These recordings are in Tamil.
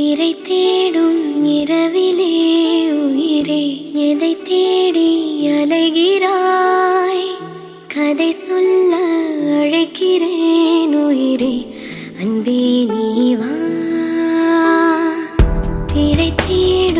இறை தேடும் இரவிலே உயிரே எதை தேடி அலைகிறாய்? கதை சொல்ல அழைக்கிறேன் உயிரே அன்பே நீவா இறை தேடும்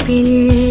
happiness.